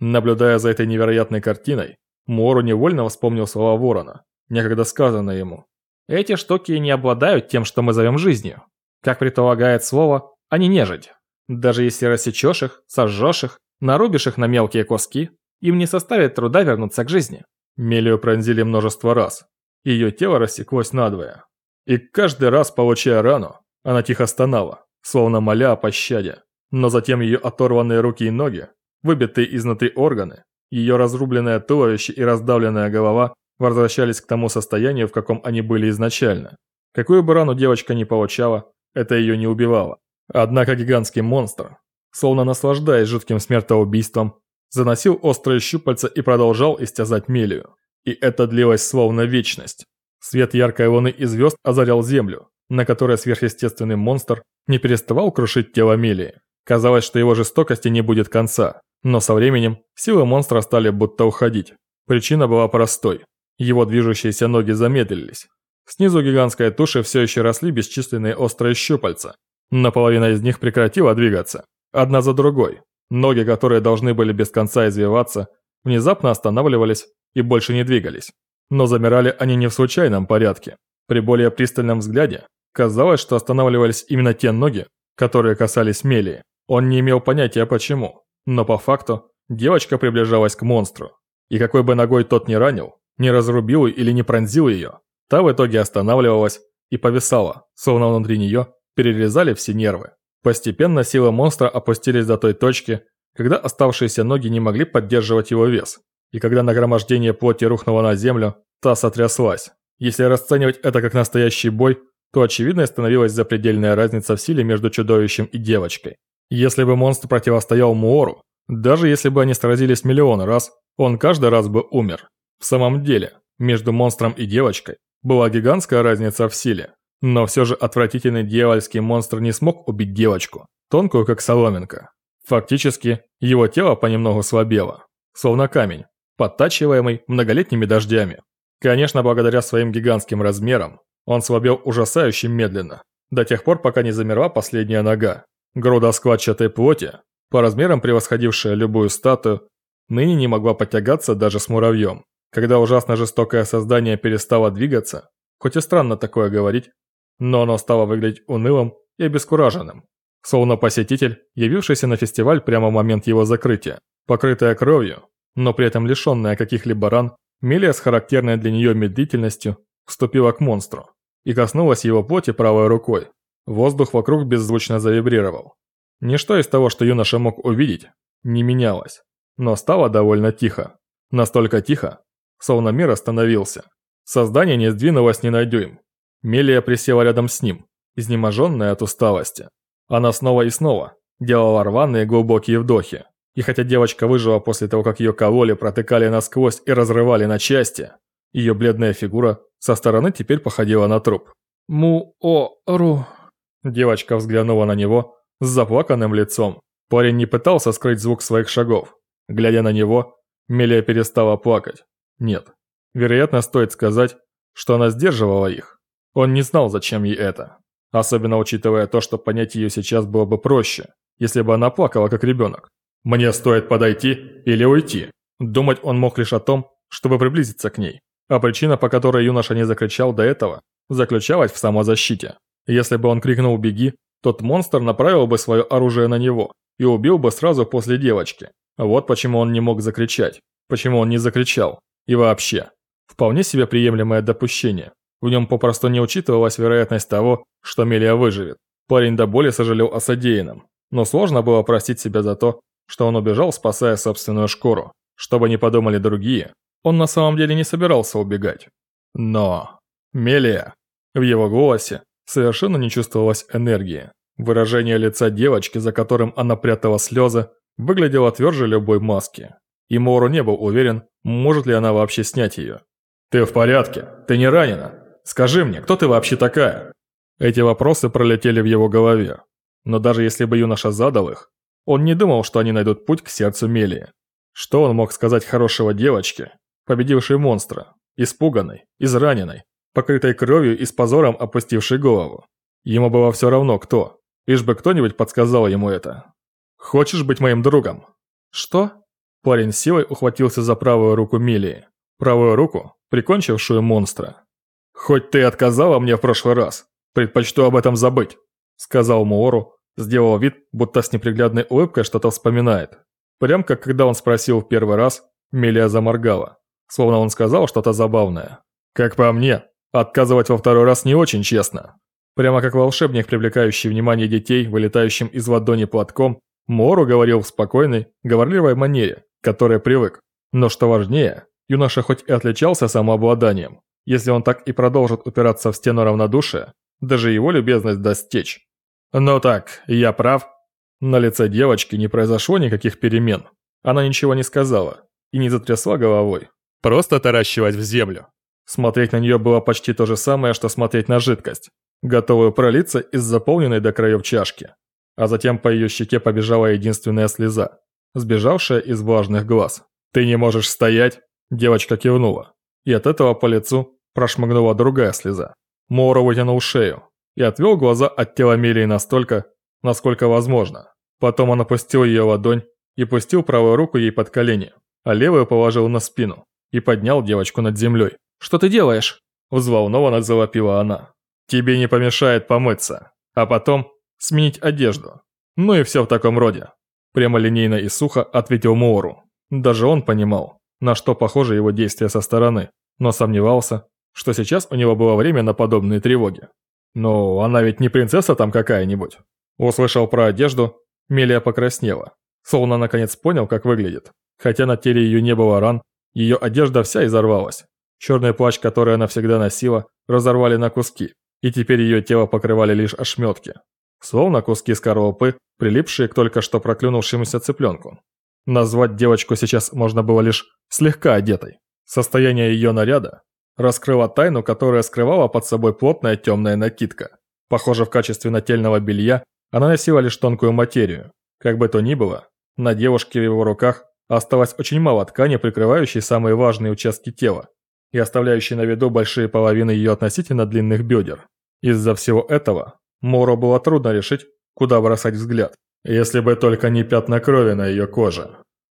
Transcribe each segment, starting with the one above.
Наблюдая за этой невероятной картиной, Мору невольно вспомнил слова Ворона, некогда сказанное ему. «Эти штуки не обладают тем, что мы зовем жизнью. Как предполагает слово, они нежить. Даже если рассечешь их, сожжешь их, нарубишь их на мелкие куски, им не составит труда вернуться к жизни». Мелию пронзили множество раз. Ее тело рассеклось надвое. И каждый раз, получая рану, она тихо стонала, словно моля о пощаде. Но затем ее оторванные руки и ноги, выбитые изнутри органы, ее разрубленное туловище и раздавленная голова возвращались к тому состоянию, в каком они были изначально. Какую бы рану девочка ни получала, это ее не убивало. Однако гигантский монстр, словно наслаждаясь жутким смертоубийством, заносил острые щупальца и продолжал истязать Мелию. И это длилось словно вечность. Свет яркой луны и звезд озарял землю, на которой сверхъестественный монстр не переставал крушить тело Мелии. Казалось, что его жестокости не будет конца, но со временем силы монстра стали будто уходить. Причина была простой. Его движущиеся ноги замедлились. Снизу гигантской туши все еще росли бесчисленные острые щупальца. Наполовина из них прекратила двигаться. Одна за другой. Ноги, которые должны были без конца извиваться, внезапно останавливались и больше не двигались. Но замирали они не в случайном порядке. При более пристальном взгляде казалось, что останавливались именно те ноги, которые касались Мелии. Он не имел понятия почему, но по факту девочка приближалась к монстру. И какой бы ногой тот не ранил, не разрубил или не пронзил ее, та в итоге останавливалась и повисала, словно внутри нее перерезали все нервы. Постепенно силы монстра опустились до той точки, когда оставшиеся ноги не могли поддерживать его вес, и когда нагромождение плоти рухнуло на землю, та сотряслась. Если расценивать это как настоящий бой, то очевидной становилась запредельная разница в силе между чудовищем и девочкой. Если бы монстр противостоял Муору, даже если бы они сразились миллион раз, он каждый раз бы умер. В самом деле, между монстром и девочкой была гигантская разница в силе. Но все же отвратительный дьявольский монстр не смог убить девочку, тонкую как соломинка. Фактически, его тело понемногу слабело, словно камень, подтачиваемый многолетними дождями. Конечно, благодаря своим гигантским размерам, он слабел ужасающе медленно, до тех пор, пока не замерла последняя нога. Груда складчатой плоти, по размерам превосходившая любую статую, ныне не могла потягаться даже с муравьем. Когда ужасно жестокое создание перестало двигаться, хоть и странно такое говорить, но оно стало выглядеть унылым и обескураженным, словно посетитель, явившийся на фестиваль прямо в момент его закрытия, покрытая кровью, но при этом лишенная каких-либо ран, Мелия с характерной для нее медлительностью вступила к монстру и коснулась его плоти правой рукой. Воздух вокруг беззвучно завибрировал. Ничто из того, что юноша мог увидеть, не менялось, но стало довольно тихо. Настолько тихо, словно мир остановился. Создание не сдвинулось ни на дюйм, Мелия присела рядом с ним, изнеможенная от усталости. Она снова и снова делала рваные глубокие вдохи. И хотя девочка выжила после того, как ее кололи, протыкали насквозь и разрывали на части, ее бледная фигура со стороны теперь походила на труп. «Му-о-ру...» Девочка взглянула на него с заплаканным лицом. Парень не пытался скрыть звук своих шагов. Глядя на него, Мелия перестала плакать. Нет. Вероятно, стоит сказать, что она сдерживала их. Он не знал, зачем ей это. Особенно учитывая то, что понять ее сейчас было бы проще, если бы она плакала как ребенок. «Мне стоит подойти или уйти?» Думать он мог лишь о том, чтобы приблизиться к ней. А причина, по которой юноша не закричал до этого, заключалась в самозащите. Если бы он крикнул «беги», тот монстр направил бы свое оружие на него и убил бы сразу после девочки. Вот почему он не мог закричать, почему он не закричал. И вообще, вполне себе приемлемое допущение. В нем попросту не учитывалась вероятность того, что Мелия выживет. Парень до боли сожалел о содеянном, но сложно было простить себя за то, что он убежал, спасая собственную шкуру. Чтобы не подумали другие, он на самом деле не собирался убегать. Но... Мелия... В его голосе совершенно не чувствовалась энергии. Выражение лица девочки, за которым она прятала слезы, выглядело тверже любой маски. И Мору не был уверен, может ли она вообще снять ее. «Ты в порядке? Ты не ранена?» Скажи мне, кто ты вообще такая?» Эти вопросы пролетели в его голове. Но даже если бы юноша задал их, он не думал, что они найдут путь к сердцу Мелии. Что он мог сказать хорошего девочке, победившей монстра, испуганной, израненной, покрытой кровью и с позором опустившей голову? Ему было все равно кто, лишь бы кто-нибудь подсказал ему это. «Хочешь быть моим другом?» «Что?» Парень силой ухватился за правую руку Милии. Правую руку, прикончившую монстра. «Хоть ты отказала мне в прошлый раз, предпочту об этом забыть», сказал Муору, сделал вид, будто с неприглядной улыбкой что-то вспоминает. Прям как когда он спросил в первый раз, Милия заморгала, словно он сказал что-то забавное. «Как по мне, отказывать во второй раз не очень честно». Прямо как волшебник, привлекающий внимание детей, вылетающим из ладони платком, Мору говорил в спокойной, говорливой манере, которой привык. Но что важнее, юноша хоть и отличался самообладанием, если он так и продолжит упираться в стену равнодушия, даже его любезность даст. «Ну так, я прав?» На лице девочки не произошло никаких перемен. Она ничего не сказала и не затрясла головой. Просто таращилась в землю. Смотреть на нее было почти то же самое, что смотреть на жидкость готовую пролиться из заполненной до краев чашки. А затем по ее щеке побежала единственная слеза, сбежавшая из влажных глаз. «Ты не можешь стоять?» Девочка кивнула. И от этого по лицу прошмыгнула другая слеза. Моро вытянул шею и отвел глаза от тела Мелии настолько, насколько возможно. Потом он опустил ее ладонь и пустил правую руку ей под колени, а левую положил на спину и поднял девочку над землей. «Что ты делаешь?» Взволнованно завопила она. Тебе не помешает помыться, а потом сменить одежду. Ну и все в таком роде. Прямолинейно и сухо ответил Моуру. Даже он понимал, на что похожи его действия со стороны, но сомневался, что сейчас у него было время на подобные тревоги. Но она ведь не принцесса там какая-нибудь. Услышал про одежду, Мелия покраснела, словно наконец понял, как выглядит. Хотя на теле ее не было ран, ее одежда вся изорвалась. Черный плащ, который она всегда носила, разорвали на куски, и теперь ее тело покрывали лишь ошметки, словно куски скорлупы, прилипшие к только что проклюнувшемуся цыпленку. Назвать девочку сейчас можно было лишь слегка одетой. Состояние ее наряда раскрыло тайну, которая скрывала под собой плотная темная накидка. Похоже, в качестве нательного белья она носила лишь тонкую материю. Как бы то ни было, на девушке в его руках осталось очень мало ткани, прикрывающей самые важные участки тела и оставляющей на виду большие половины ее относительно длинных бедер. Из-за всего этого Моро было трудно решить, куда бросать взгляд, если бы только не пятна крови на ее коже.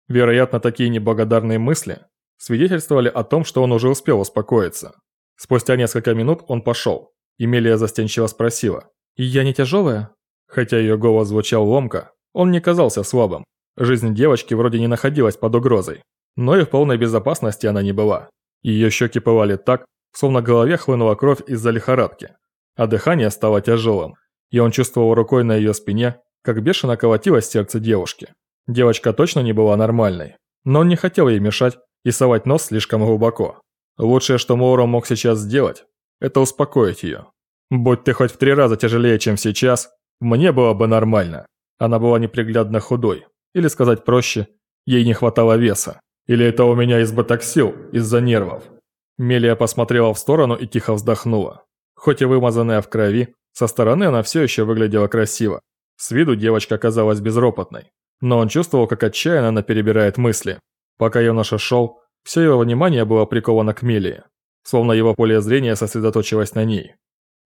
Вероятно, такие неблагодарные мысли свидетельствовали о том, что он уже успел успокоиться. Спустя несколько минут он пошел. Эмилия застенчиво спросила. «Я не тяжелая?» Хотя ее голос звучал ломко, он не казался слабым. Жизнь девочки вроде не находилась под угрозой, но и в полной безопасности она не была. Ее щеки пылали так, словно голове хлынула кровь из-за лихорадки, а дыхание стало тяжелым, и он чувствовал рукой на ее спине, как бешено колотилось сердце девушки. Девочка точно не была нормальной, но он не хотел ей мешать и совать нос слишком глубоко. Лучшее, что Моура мог сейчас сделать, это успокоить ее. «Будь ты хоть в три раза тяжелее, чем сейчас, мне было бы нормально». Она была неприглядно худой, или сказать проще, ей не хватало веса. Или это у меня избыток сил из-за нервов?» Мелия посмотрела в сторону и тихо вздохнула. Хоть и вымазанная в крови, со стороны она все еще выглядела красиво. С виду девочка казалась безропотной. Но он чувствовал, как отчаянно она перебирает мысли. Пока юноша шел, все его внимание было приковано к Мелии. Словно его поле зрения сосредоточилось на ней.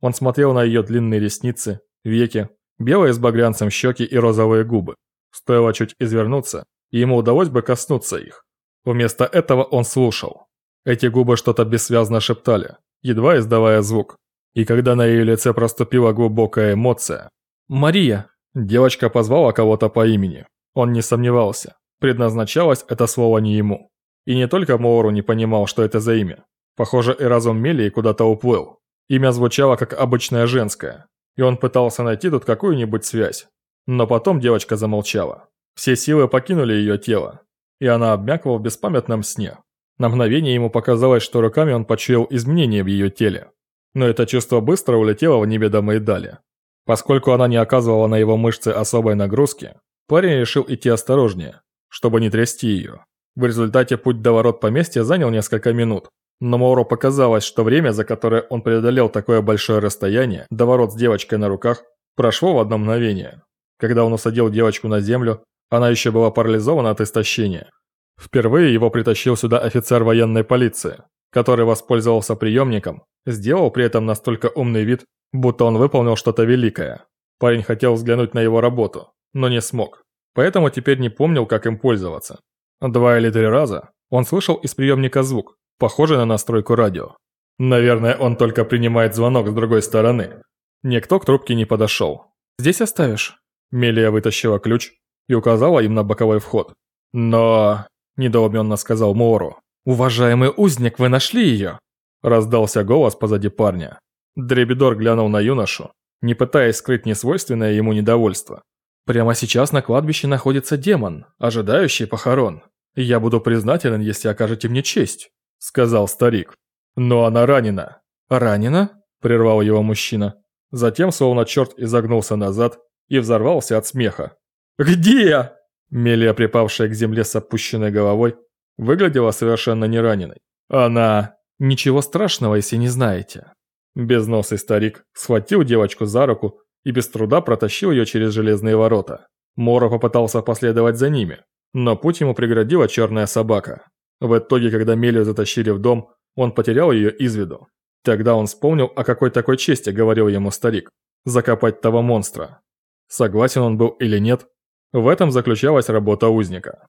Он смотрел на ее длинные ресницы, веки, белые с багрянцем щеки и розовые губы. Стоило чуть извернуться, и ему удалось бы коснуться их. Вместо этого он слушал. Эти губы что-то бессвязно шептали, едва издавая звук. И когда на ее лице проступила глубокая эмоция... «Мария!» Девочка позвала кого-то по имени. Он не сомневался. Предназначалось это слово не ему. И не только Моору не понимал, что это за имя. Похоже, и разум Мелии куда-то уплыл. Имя звучало как обычное женское. И он пытался найти тут какую-нибудь связь. Но потом девочка замолчала. Все силы покинули ее тело, и она обмякла в беспамятном сне. На мгновение ему показалось, что руками он почуял изменения в ее теле. Но это чувство быстро улетело в неведомые дали. Поскольку она не оказывала на его мышцы особой нагрузки, парень решил идти осторожнее, чтобы не трясти ее. В результате путь до ворот поместья занял несколько минут, но Мауро показалось, что время, за которое он преодолел такое большое расстояние, до ворот с девочкой на руках, прошло в одно мгновение. Когда он усадил девочку на землю, она еще была парализована от истощения. Впервые его притащил сюда офицер военной полиции, который воспользовался приемником, сделал при этом настолько умный вид, будто он выполнил что-то великое. Парень хотел взглянуть на его работу, но не смог, поэтому теперь не помнил, как им пользоваться. Два или три раза он слышал из приемника звук, похожий на настройку радио. Наверное, он только принимает звонок с другой стороны. Никто к трубке не подошел. «Здесь оставишь?» Мелия вытащила ключ и указала им на боковой вход. «Но...» – недоуменно сказал Мору. «Уважаемый узник, вы нашли ее?» Раздался голос позади парня. Дребидор глянул на юношу, не пытаясь скрыть несвойственное ему недовольство. «Прямо сейчас на кладбище находится демон, ожидающий похорон. Я буду признателен, если окажете мне честь», – сказал старик. «Но она ранена». «Ранена?» – прервал его мужчина. Затем, словно черт, изогнулся назад и взорвался от смеха. «Где?» Мелия, припавшая к земле с опущенной головой, выглядела совершенно не раненой. Она... Ничего страшного, если не знаете. Безносый старик схватил девочку за руку и без труда протащил ее через железные ворота. Мора попытался последовать за ними, но путь ему преградила черная собака. В итоге, когда Мелию затащили в дом, он потерял ее из виду. Тогда он вспомнил, о какой такой чести говорил ему старик. Закопать того монстра. Согласен он был или нет, в этом заключалась работа узника.